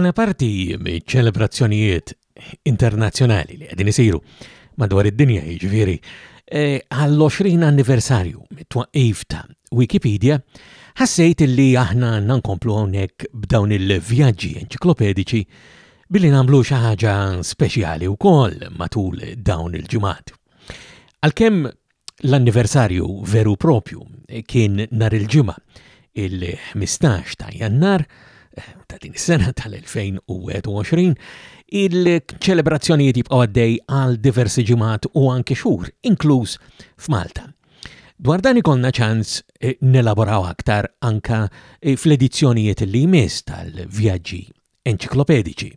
ħana parti ċelebrazzjonijiet internazzjonali li għedin isiru madwar id-dinja jiġifieri e, għall-20 anniversarju mit-twaqif ta' Wikipedia, ħassejt li aħna nankomplu hawnhekk b'dawn il-vjaġġi enċiklopedici billi nagħmlu xi ħaġa speċjali wkoll matul dawn il-ġimgħat. Għalkemm l-anniversarju veru propju kien nar il-ġimgħa il-15 ta' Jannar, ta' din is-sena tal-2021 il-ċelebrazzjonijiet jibqgħu għaddej għal diversi ġimgħat u anke xhur, inkluż f'Malta. Dwar dan ikollna ċans eh, nelaboraw aktar anka eh, fl-edizzjonijiet li jmiss tal-vjaġġi enċiklopediċi.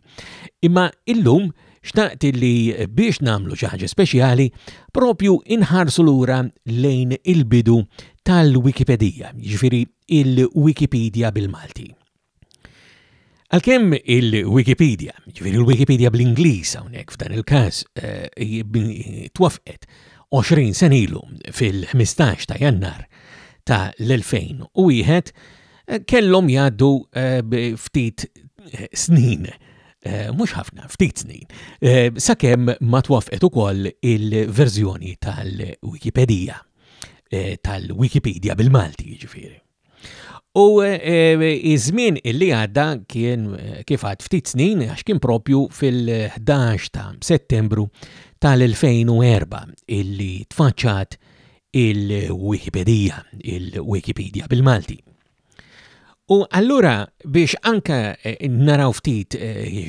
Imma illum xtaqt li eh, biex namlu ħaġa speċjali propju inħarsu lura lejn il-bidu tal-Wikipedija, ġifiri il-Wikipedia bil-Malti. Għalkemm il-Wikipedia, ġifiri il-Wikipedia bl-Inglis hawnhekk f'dan il-każ eh, twafqet 20 senilu fil-15 ta' Jannar ta' l-2001 eh, kellhom jgħaddu eh, ftit snin mhux ħafna, ftit snin, sakemm ma twafqet ukoll il-verżjoni tal-Wikipedia, tal-Wikipedia bil-Malti ġifieri. U eh, eh, iż-żmien illi għadda kien eh, kif għad ftit snin għax kien propju fil-11 ta' Settembru tal-2004 illi tfaċċat il-Wikipedia, il-Wikipedia bil-Malti. U allura biex anka naraw ftit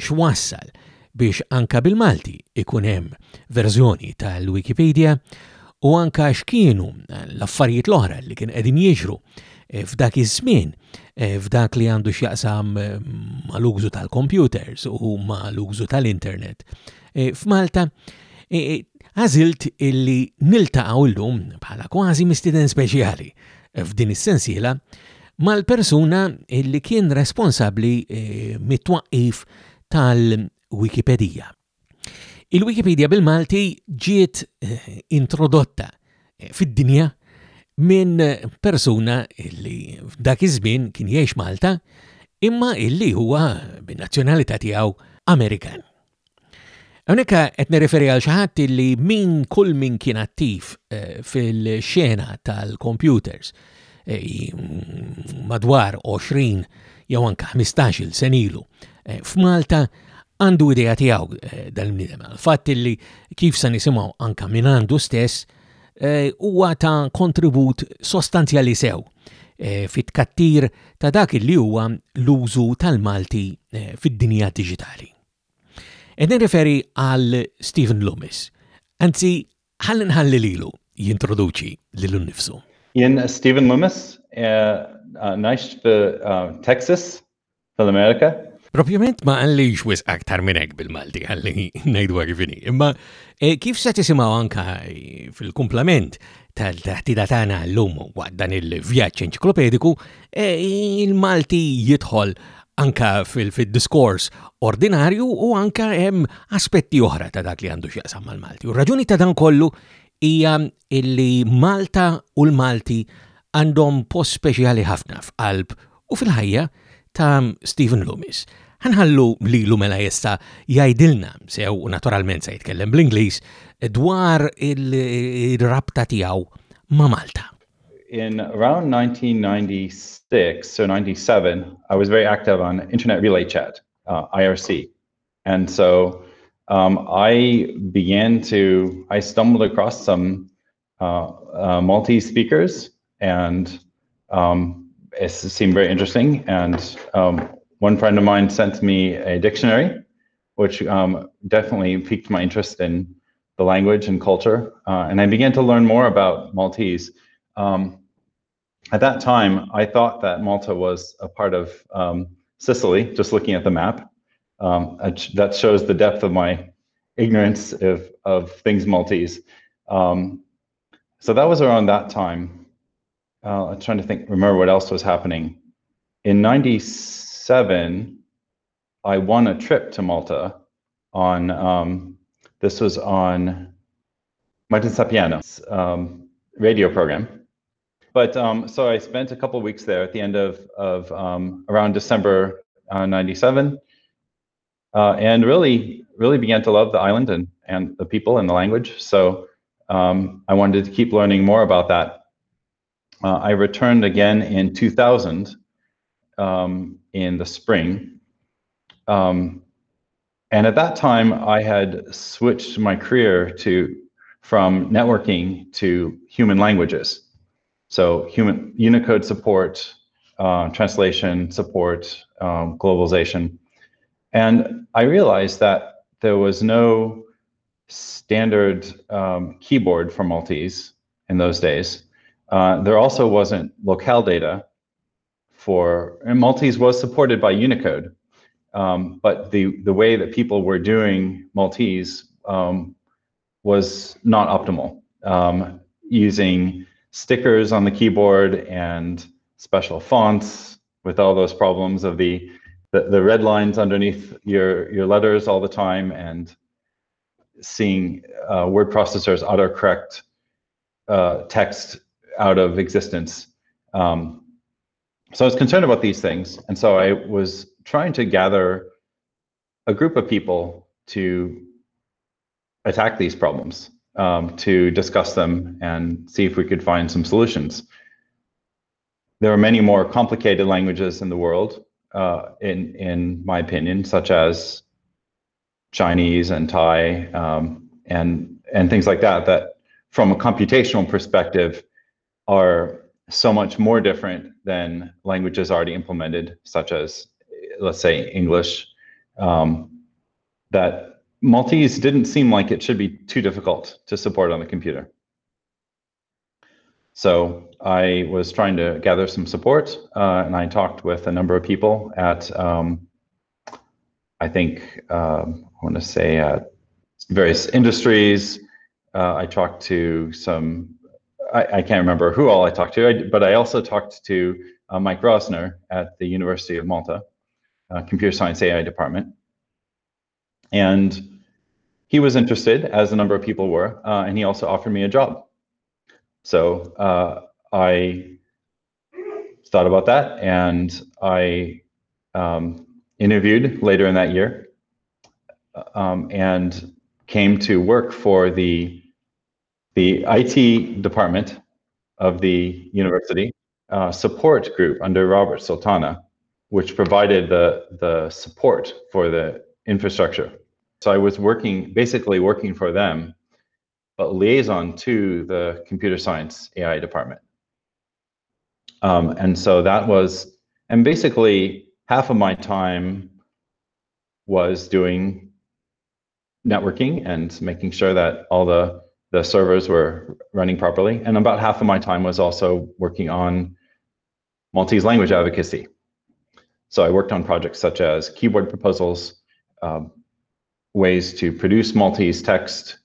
x'wassal biex anka bil-Malti ikun hemm verżjoni tal-Wikipedia u anka x'kienu l-affarijiet l-oħra li kien qegħdin jiġru Eh, f'dak iż-żmien eh, f'dak li għandu x'jaqsam eh, mal-użu tal-computers u mal-użu tal-internet. F'Malta għażilt illi niltaqgħu llum bħala kważi mistieden speċjali f'din is-sensiela mal-persuna illi kien responsabbli mit-twaqqif tal-Wikipedia. Il-Wikipedia bil-Malti ġiet introdotta fid-dinja minn persuna illi dak iż-żmien kien jgħix Malta imma illi huwa bin-nazzjonalità tiegħu Amerikan. Hawnhekk qed nirreferi għal xi ħadd illi min kull min kien attiv eh, fil-xena tal-computers eh, madwar 20 jew anke 15-il senilu eh, f'Malta għandu idea tiegħu dal-bniedem. Fatt illi kif se nisimgħu anke minn għandu stess Eh, huwa ta' kontribut sostanzjali sew eh, fit-kattir ta' dak li huwa l-użu tal-Malti eh, fid-dinja digitali. Ed referi għal Stephen Loomis, anzi ħallin ħalli lilu jintroduċi lilu nifsu. Jien Stephen Loomis, uh, najx fi uh, Texas, fil-Amerika, Propjament ma għallix wis aktar minnek bil-Malti għalli najdu għarifini. Imma eh, kif se tisimaw anka eh, fil-komplement tal-taħtidatana l-lum dan il-vjaċ enċiklopediku, e il-Malti jidħol anka fil-diskors ordinarju u anka hemm aspetti oħra ta' dak li għandu xieqsam mal-Malti. U raġuni ta' dan kollu hija illi Malta u l-Malti għandhom post speċjali ħafna f'qalb u fil-ħajja ta' Stephen Loomis ħanħallu li l-umela jesta jajdilna, sew naturalment se jitkellem bl-Inglis, dwar il-rabta ma' Malta. In around 1996 or 97, I was very active on Internet Relay Chat, uh, IRC. And so um, I began to, I stumbled across some uh, uh, Maltese speakers and um, it seemed very interesting. And um, one friend of mine sent me a dictionary, which um, definitely piqued my interest in the language and culture. Uh, and I began to learn more about Maltese. Um, at that time, I thought that Malta was a part of um, Sicily, just looking at the map. Um, that shows the depth of my ignorance of, of things Maltese. Um, so that was around that time. Uh, I'm trying to think, remember what else was happening. In 96, seven, I won a trip to Malta on, um, this was on Martin Sapiano's um, radio program. But um, so I spent a couple weeks there at the end of, of um, around December uh, 97. uh, and really, really began to love the island and, and the people and the language. So um, I wanted to keep learning more about that. Uh, I returned again in 2000 um, in the spring. Um, and at that time, I had switched my career to from networking to human languages. So human Unicode support, uh, translation support, um, globalization. And I realized that there was no standard um, keyboard for Maltese in those days. Uh, there also wasn't locale data for, and Maltese was supported by Unicode, um, but the, the way that people were doing Maltese um, was not optimal. Um, using stickers on the keyboard and special fonts with all those problems of the the, the red lines underneath your, your letters all the time and seeing uh, word processors autocorrect uh, text out of existence. Um, so I was concerned about these things. And so I was trying to gather a group of people to attack these problems, um, to discuss them and see if we could find some solutions. There are many more complicated languages in the world, uh, in in my opinion, such as Chinese and Thai um, and and things like that. That from a computational perspective are so much more different than languages already implemented, such as let's say English. Um, that Maltese didn't seem like it should be too difficult to support on the computer. So I was trying to gather some support, uh, and I talked with a number of people at, um, I think, um, I want to say, uh, various industries. Uh, I talked to some, I, I, can't remember who all I talked to, but I also talked to uh, Mike Rosner at the University of Malta, uh, Computer Science AI department. And he was interested, as a number of people were, uh, and he also offered me a job. So uh, I thought about that and I um, interviewed later in that year um, and came to work for the the IT department of the university uh, support group under Robert Sultana, which provided the the support for the infrastructure. So I was working basically working for them but liaison to the computer science AI department. Um, and so that was, and basically half of my time was doing networking and making sure that all the, the servers were running properly. And about half of my time was also working on Maltese language advocacy. So I worked on projects such as keyboard proposals, um, ways to produce Maltese text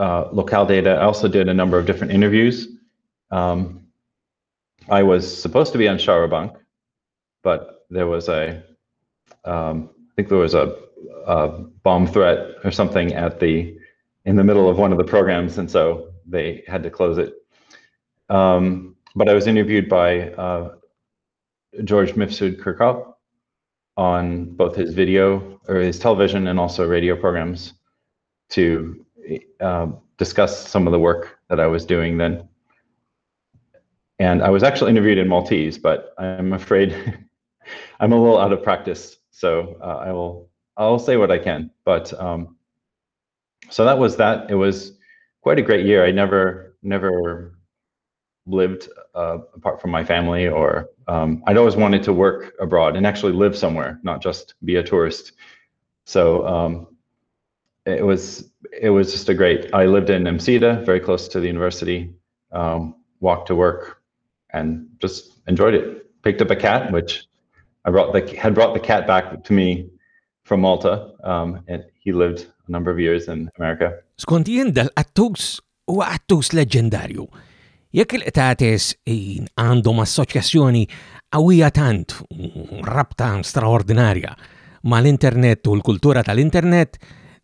uh, locale data. I also did a number of different interviews. Um, I was supposed to be on Xarabank, but there was a, um, I think there was a, a, bomb threat or something at the, in the middle of one of the programs, and so they had to close it. Um, but I was interviewed by uh, George Mifsud Chircop on both his video or his television and also radio programs to uh, discuss some of the work that I was doing then. And I was actually interviewed in Maltese, but I'm afraid I'm a little out of practice. So uh, I will I'll say what I can. But um, so that was that. It was quite a great year. I never never lived uh, apart from my family, or um, I'd always wanted to work abroad and actually live somewhere, not just be a tourist. So um, it was it was just a great. I lived in Msida, very close to the university. Um, walked to work, and just enjoyed it. Picked up a cat, which I brought the had brought the cat back to me from Malta, um, and he lived a number of years in America. Skont jien dal-attus huwa attus leġendarju. Jekk il-qtates għandhom assoċjazzjoni qawwija tant, rabta straordinarja mal-internet u l-kultura tal-internet,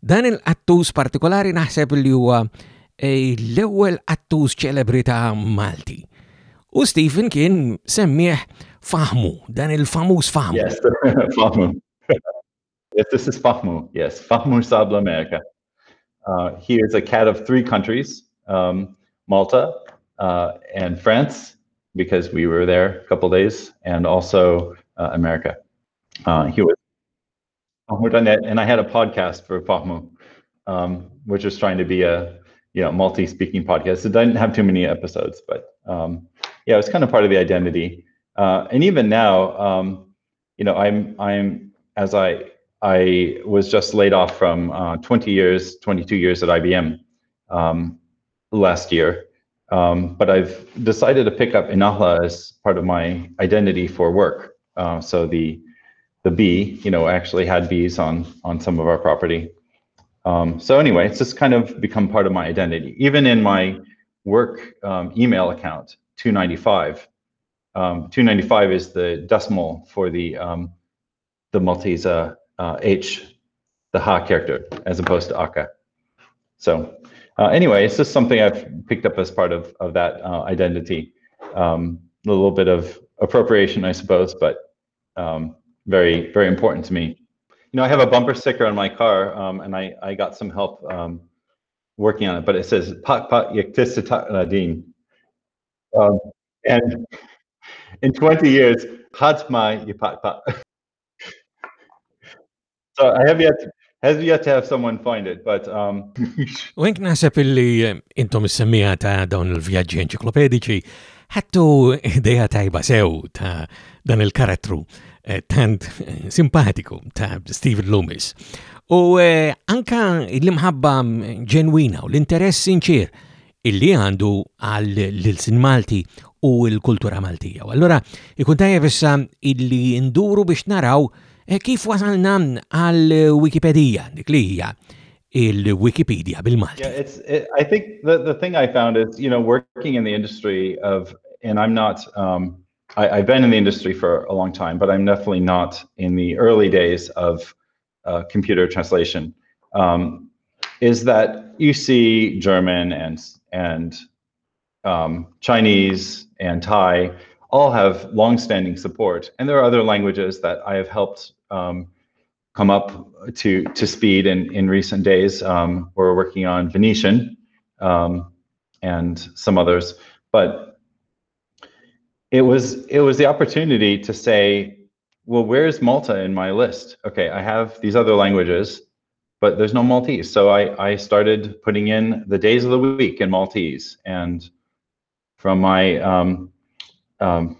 Dan il-attus partikolari naħseb li huwa eh, l-ewwel attus ċelebrita Malti. U Stephen kien semmieħ faħmu, dan il-famuż faħmu. Yes, faħmu. Yes, this is Fahmu. Yes, Fahmu Sabla America. Uh, he is a cat of three countries um, Malta uh, and France, because we were there a couple days, and also uh, America. Uh, he was and I had a podcast for Fahmu, um, which was trying to be a you know multi-speaking podcast. It didn't have too many episodes, but um, yeah, it was kind of part of the identity. Uh, and even now, um, you know, I'm I'm as I I was just laid off from uh, 20 years, 22 years at IBM um, last year. Um, but I've decided to pick up Inahla as part of my identity for work. Uh, so the the bee, you know, actually had bees on on some of our property. Um, so anyway, it's just kind of become part of my identity. Even in my work um, email account, 295. Um, 295 is the decimal for the um, the Maltese uh, H, the Ha character, as opposed to Aka. So uh, anyway, it's just something I've picked up as part of, of that uh, identity. Um, a little bit of appropriation, I suppose, but um, very, very important to me. You know, I have a bumper sticker on my car, um, and I, I got some help um, working on it, but it says "Pak Pak Yaktisatadin," um, and in 20 years, Hatma Yapak Pak. so I have yet has yet to have someone find it, but um U għenk nasab illi eh, intom is-semmija ta' dawn il-vjaġġi enċiklopedici ħattu idea tajba sew ta' dan il-karattru eh, tant simpatiku ta' Stephen Loomis. U eh, anka l-imħabba mm, ġenwina u l-interess sinċir illi għandu għal l-sin Malti u l-kultura Maltija. Allora ikun tajja issa illi nduru biex naraw kif wasalna għal Wikipedia, dik li hija il-Wikipedia bil-Malti? Yeah, it's. It, I think the the thing I found is, you know, working in the industry of, and I'm not. Um, I, I've been in the industry for a long time, but I'm definitely not in the early days of uh, computer translation. Um, is that you see German and and um, Chinese and Thai all have long-standing support, and there are other languages that I have helped um, come up to to speed in in recent days. Um, we're working on Venetian um, and some others, but it was it was the opportunity to say, well, where's Malta in my list? Okay, I have these other languages, but there's no Maltese. So I I started putting in the days of the week in Maltese, and from my um, um,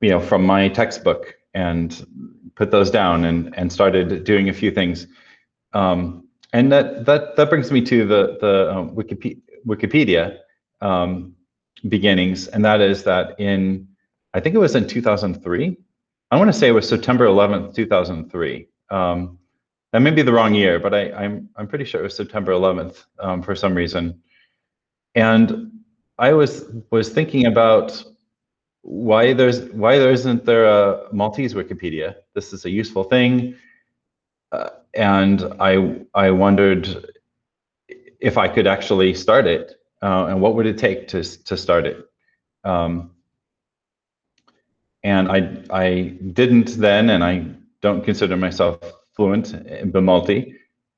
you know from my textbook and put those down and and started doing a few things. Um, and that that that brings me to the the um, Wikipedia, Wikipedia um, beginnings, and that is that in I think it was in 2003. I want to say it was September 11th, 2003. Um, that may be the wrong year, but I, am I'm, I'm pretty sure it was September 11th um, for some reason. And I was was thinking about why there's why there isn't there a Maltese Wikipedia? This is a useful thing, uh, and I I wondered if I could actually start it, uh, and what would it take to to start it. Um, and I I didn't then, and I don't consider myself fluent in Bimalti,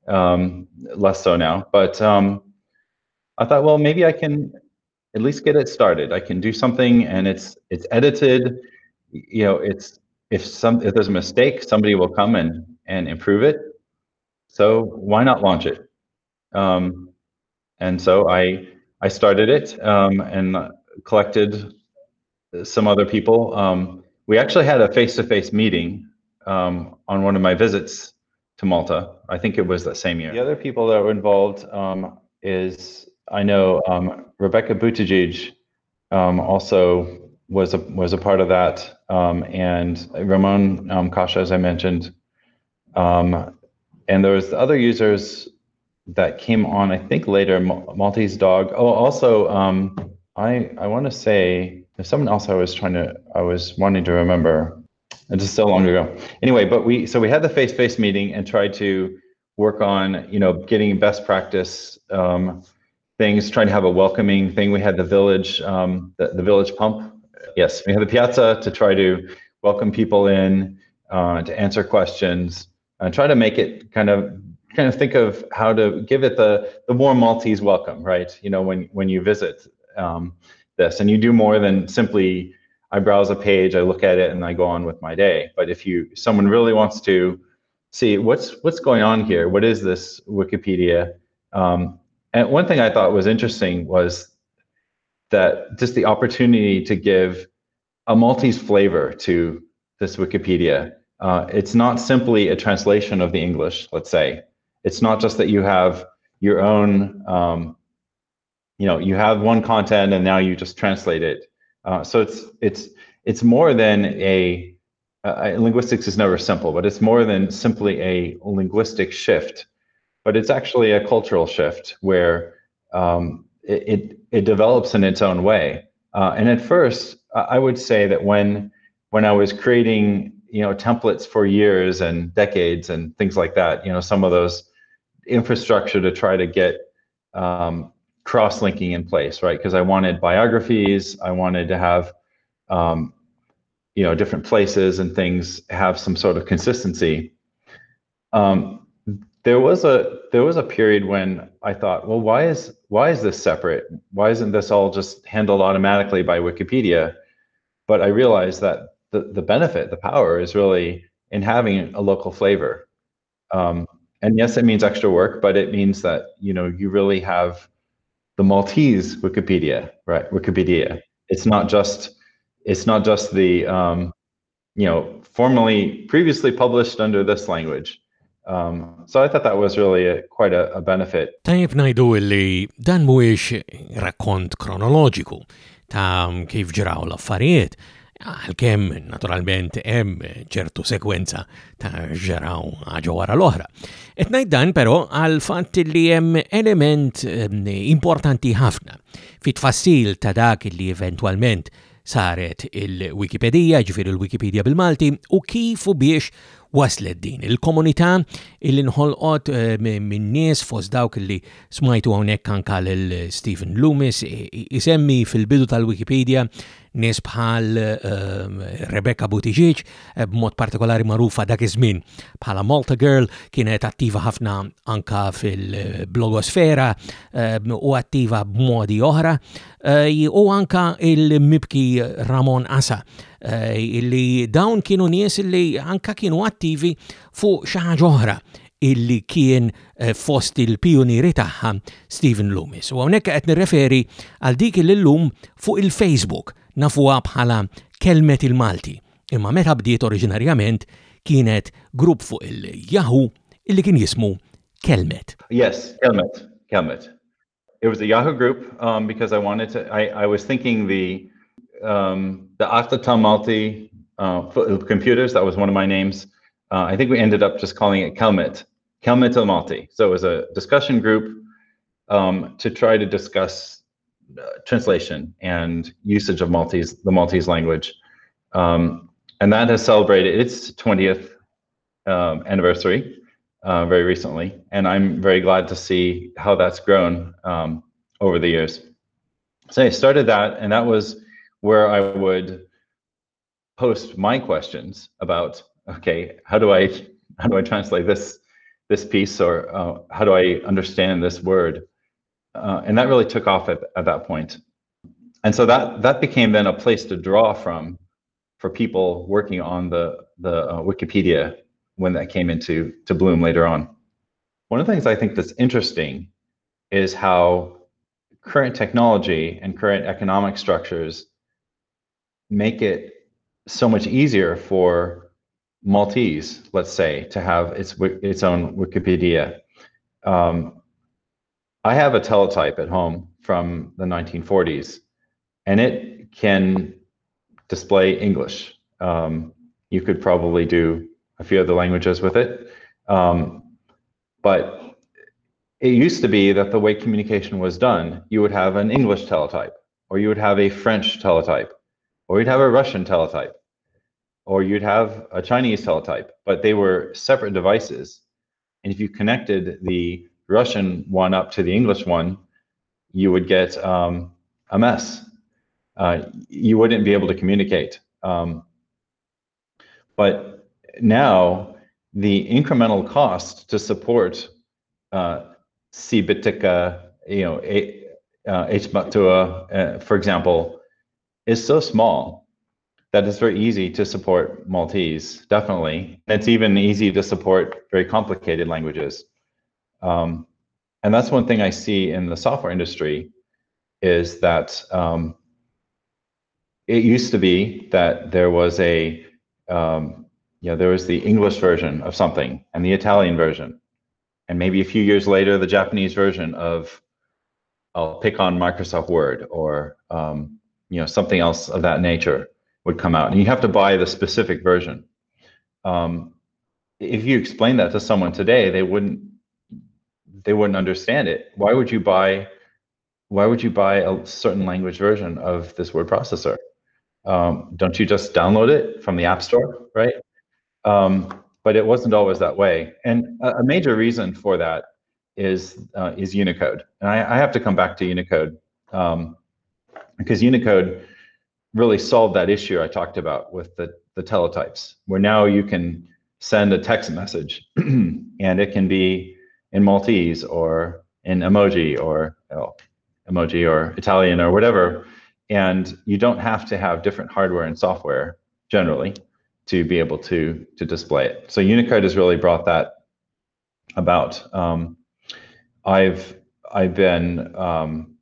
um, less so now. But um, I thought, well, maybe I can at least get it started. I can do something and it's it's edited. You know, it's if some if there's a mistake, somebody will come and and improve it. So why not launch it? Um, and so I I started it um, and collected some other people. Um, we actually had a face-to-face meeting um, on one of my visits to Malta. I think it was that same year. The other people that were involved um, is I know um, Rebecca Buttigieg um, also was a was a part of that, um, and Ramon um, Casha, as I mentioned, um, and there was other users that came on. I think later, Maltese Dog. Oh, also, I I want to say there's someone else I was trying to I was wanting to remember. It's just so long ago. Anyway, but we so we had the face to face meeting and tried to work on you know getting best practice. Um, things, trying to have a welcoming thing. We had the village, um, the, the village pump. Yes, we had the piazza to try to welcome people in, uh, to answer questions. and try to make it kind of kind of think of how to give it the the more Maltese welcome, right? You know, when when you visit um, this, and you do more than simply I browse a page, I look at it, and I go on with my day. But if you someone really wants to see what's what's going on here, what is this Wikipedia? Um, and one thing I thought was interesting was that just the opportunity to give a Maltese flavor to this Wikipedia. Uh, it's not simply a translation of the English, let's say. It's not just that you have your own, um, you know, you have one content and now you just translate it. Uh, so it's it's it's more than a uh, linguistics is never simple, but it's more than simply a linguistic shift. But it's actually a cultural shift where um, it, it, it develops in its own way. Uh, and at first, I would say that when when I was creating you know templates for years and decades and things like that, you know some of those infrastructure to try to get um, cross-linking in place, right? Because I wanted biographies, I wanted to have um, you know different places and things have some sort of consistency. Um, there was a there was a period when I thought, well, why is why is this separate? Why isn't this all just handled automatically by Wikipedia? But I realized that the, the benefit, the power is really in having a local flavor. Um, and yes, it means extra work, but it means that you know you really have the Maltese Wikipedia, right? Wikipedia. It's not just it's not just the um, you know formally previously published under this language. Um, so I thought that was really a, quite a, a benefit. Tajib najdu illi dan mhuwiex rakkont kronoloġiku ta' kif ġraw l-affarijiet, għal-kem naturalment hemm ċertu sekwenza ta' ġraw ħaġa wara l-oħra. Etnajd dan però għal fatt li hemm element eh, importanti ħafna fit tfassil ta' dak li eventualment saret il-Wikipedia, ġifir il-Wikipedia bil-Malti, u kif u biex waslet din. Il-komunità illi nħolqot eh, minn nies fost dawk li smajtu hawnhekk anka l-Stephen Loomis isemmi fil-bidu tal-Wikipedia nies bħal ehm, Rebecca Buttigieg, eh, b'mod partikolari marufa dak iż-żmien. Bħala Malta Girl, kienet attiva ħafna anka fil-blogosfera ehm, u attiva b'modi oħra, eh, u anka il-mibki Ramon Asa, eh, illi dawn kienu nies illi anka kienu attivi fuq xi ħaġa oħra illi kien eh, fost il-pionieri tagħha Stephen Loomis. U hawnhekk qed nirreferi għal dik il-lum fuq il-Facebook nafuha bħala kelmet il-Malti, imma meta bdiet oriġinarjament kienet grupp fuq il-Yahoo illi kien jismu Kelmet. Yes, Kelmet, Kelmet. It was a Yahoo group um, because I wanted to, I, I was thinking the, um, the Atata Malti uh, computers, that was one of my names. Uh, I think we ended up just calling it Kelmet, Kelmet al Malti. So it was a discussion group um, to try to discuss uh, translation and usage of Maltese, the Maltese language. Um, and that has celebrated its 20th um, anniversary uh, very recently. And I'm very glad to see how that's grown um, over the years. So I started that, and that was where I would post my questions about, okay, how do I how do I translate this this piece, or uh, how do I understand this word? uh, and that really took off at, at that point. And so that that became then a place to draw from for people working on the the uh, Wikipedia when that came into to bloom later on. One of the things I think that's interesting is how current technology and current economic structures make it so much easier for Maltese, let's say, to have its its own Wikipedia. Um, I have a teletype at home from the 1940s, and it can display English. Um, you could probably do a few other languages with it. Um, but it used to be that the way communication was done, you would have an English teletype, or you would have a French teletype, or you'd have a Russian teletype, or you'd have a Chinese teletype, but they were separate devices. And if you connected the Russian one up to the English one, you would get um, a mess. Uh, you wouldn't be able to communicate. Um, but now the incremental cost to support uh, CBITICA, you know, uh, HMATUA, uh, for example, is so small that it's very easy to support Maltese, definitely. It's even easy to support very complicated languages. Um, and that's one thing I see in the software industry is that um, it used to be that there was a, um, you know, there was the English version of something and the Italian version. And maybe a few years later, the Japanese version of, I'll pick on Microsoft Word or, um, you know, something else of that nature would come out, and you have to buy the specific version. Um, if you explain that to someone today, they wouldn't they wouldn't understand it. Why would you buy why would you buy a certain language version of this word processor? Um, don't you just download it from the App Store, right? Um, but it wasn't always that way, and a, a major reason for that is uh, is Unicode, and I, I, have to come back to Unicode um, because Unicode really solved that issue I talked about with the, the teletypes, where now you can send a text message and it can be in Maltese or in emoji or emoji or Italian or whatever. And you don't have to have different hardware and software generally to be able to, to display it. So Unicode has really brought that about. Um, I've I've been um,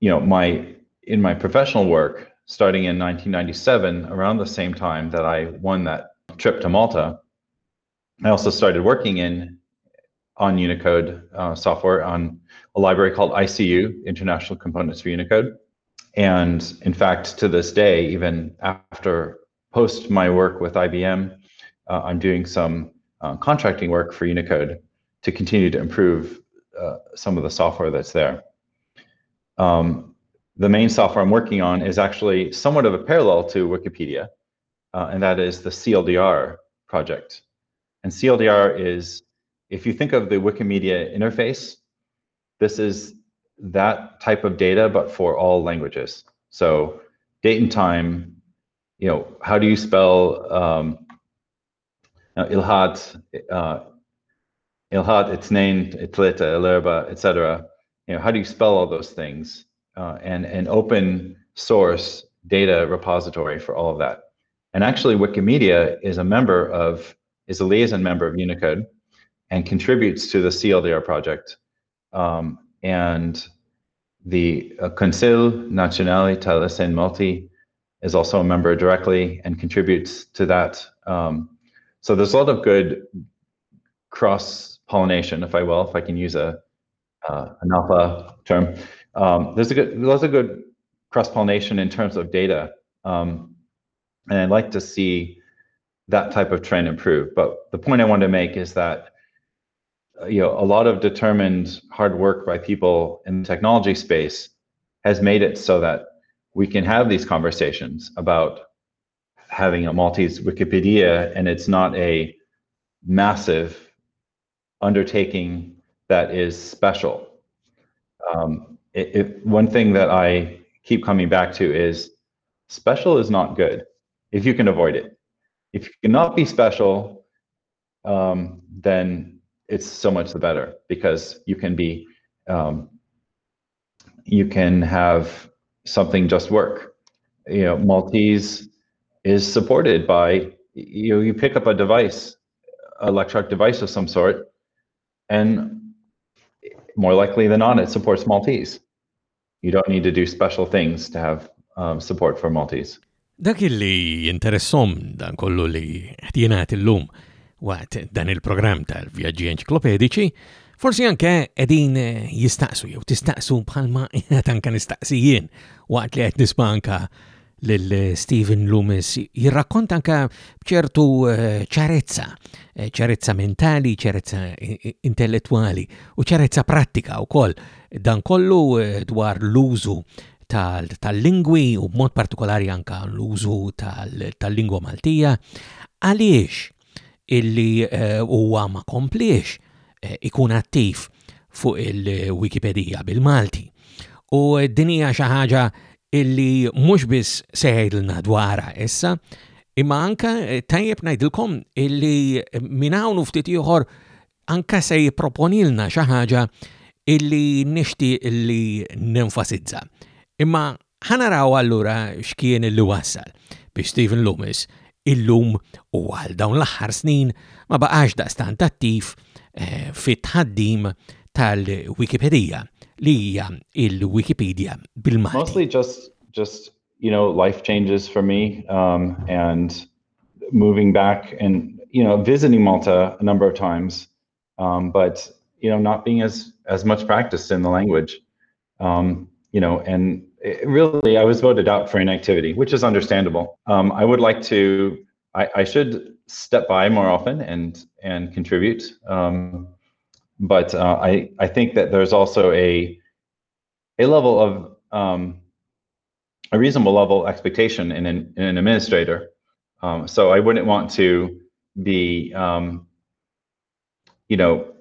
you know my in my professional work, starting in 1997, around the same time that I won that trip to Malta, I also started working in on Unicode uh, software on a library called ICU, International Components for Unicode. And in fact, to this day, even after post my work with IBM, uh, I'm doing some uh, contracting work for Unicode to continue to improve uh, some of the software that's there. Um, the main software I'm working on is actually somewhat of a parallel to Wikipedia, uh, and that is the CLDR project. And CLDR is, if you think of the Wikimedia interface, this is that type of data, but for all languages. So date and time, you know, how do you spell um, Ilhat, uh, Ilhat, Itznain, Itlita, Ilerba, etc. You know, how do you spell all those things? Uh, and an open source data repository for all of that. And actually, Wikimedia is a member of, is a liaison member of Unicode and contributes to the CLDR project. Um, and the uh, Kunsill Nazzjonali tal-Ilsien Malti is also a member directly and contributes to that. Um, so there's a lot of good cross pollination, if I will, if I can use a, uh, an alpha term, um, there's a good there's a good cross pollination in terms of data, um, and I'd like to see that type of trend improve. But the point I want to make is that uh, you know a lot of determined hard work by people in the technology space has made it so that we can have these conversations about having a Maltese Wikipedia, and it's not a massive undertaking that is special. Um, it, it, one thing that I keep coming back to is special is not good if you can avoid it. If you cannot be special, um, then it's so much the better because you can be, um, you can have something just work. You know, Maltese is supported by, you know, you pick up a device, electronic device of some sort, and more likely than not, it supports Maltese. You don't need to do special things to have um, support for Maltese. Dak illi interessom dan kollu li ħtienat illum waqt dan il-programm tal-vjaġġi enċiklopedici, forsi anke edin eh, jistaqsu jew tistaqsu bħalma tanka nistaqsijien waqt li qed nisma' anka lil-Stephen eh, Loomis. Jirrakkonta anka bċertu eh, ċarezza, eh, ċarezza mentali, ċarezza intellettuali u ċarezza pratika u koll. Dan kollu dwar l-użu tal-lingwi u b'mod partikolari anka l-użu tal-lingwa Maltija. Għaliex illi huwa ma kompliex ikun attiv fuq il-Wikipedia bil-Malti. U dinija xi ħaġa illi mhux biss seħilna dwara issa, imma anka eh, tajjeb ngħidilkom illi eh, minn hawn ftit ieħor anka se jipproponilna xi ħaġa illi nixti illi nenfasizza. Imma ħanaraw allura x'kien illi wassal biex Stephen Loomis illum u għal dawn l-aħħar snin ma baqax daqstant attiv eh, fit-ħaddim tal-Wikipedia li hija il-Wikipedia bil-Malti. Mostly just just you know life changes for me um, and moving back and you know visiting Malta a number of times, um, but you know not being as as much practiced in the language. Um, you know, and really, I was voted out for inactivity, which is understandable. Um, I would like to. I, I, should step by more often and and contribute. Um, but uh, I I think that there's also a a level of um, a reasonable level expectation in an, in an administrator. Um, so I wouldn't want to be, um, you know,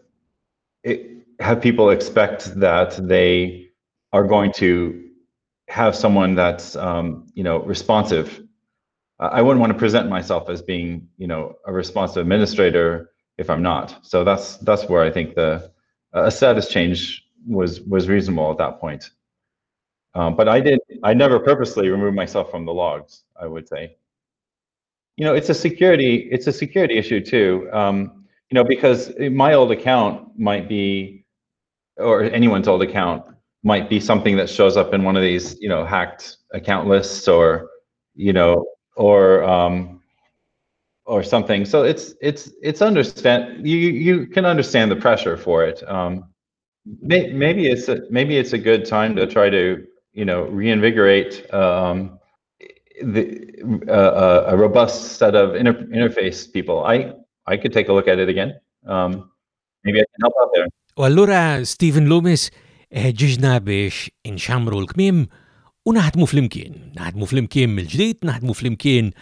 it, have people expect that they are going to have someone that's, um, you know, responsive. I wouldn't want to present myself as being, you know, a responsive administrator if I'm not. So that's that's where I think the a status change was was reasonable at that point. Um, but I did, I never purposely removed myself from the logs, I would say. You know, it's a security, it's a security issue too. Um, you know, because my old account might be, or anyone's old account might be something that shows up in one of these, you know, hacked account lists or, you know, or, um, or something. So it's, it's, it's understand, you, you can understand the pressure for it. Um, may, maybe it's a, maybe it's a good time to try to you know, reinvigorate um, the uh, a robust set of inter interface people. I I could take a look at it again. Um, maybe I can help out there. U allura Steven Loomis ġiġna biex inxamru l-kmim u naħdmu fl-imkien. Naħdmu fl-imkien mill-ġdid, naħdmu fl-imkien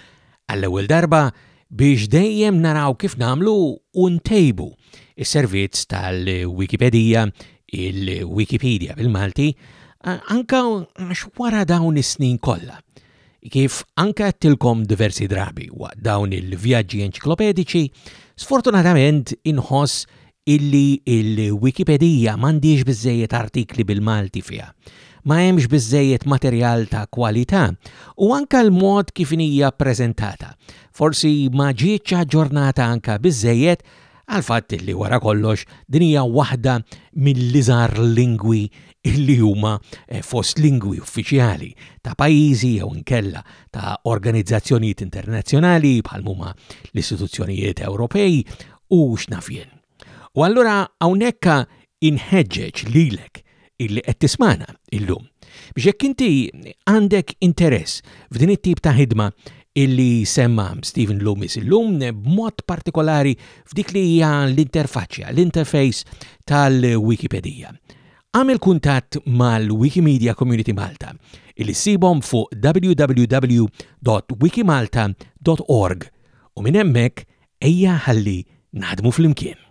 għall-ewwel darba biex dejjem naraw kif namlu untejbu is-servizz tal-Wikipedia, il-Wikipedia bil-Malti, anka għax wara dawn is-snin kollha. Kif anka tilkom diversi drabi wa dawn il-vjaġġi enċiklopedici, sfortunatament inħoss illi il-Wikipedia mandiġ bizzejiet artikli bil-Malti fija. Ma hemmx biżejjed materjal ta' kwalità u anka l-mod kif hija preżentata. Forsi ma ġietx ġurnata anka biżejjed għal fatt li wara kollox din hija waħda mill-iżar lingwi illi huma eh, fost lingwi uffiċjali ta' pajjiżi jew inkella ta' organizzazzjonijiet internazzjonali bħal huma l-istituzzjonijiet Ewropej u x'nafjen. U allura hawnhekk inħeġġeġ lilek illi qed tismana illum biex jekk inti għandek interess f'din it-tip ta' ħidma illi semma Stephen Loomis illum b'mod partikolari f'dik li hija l-interfaċċja, l-interface tal-Wikipedia. Għamil kuntatt mal-Wikimedia Community Malta illi sibom fuq www.wikimalta.org u minn hemmhekk ejja ħalli naħdmu fl-imkien.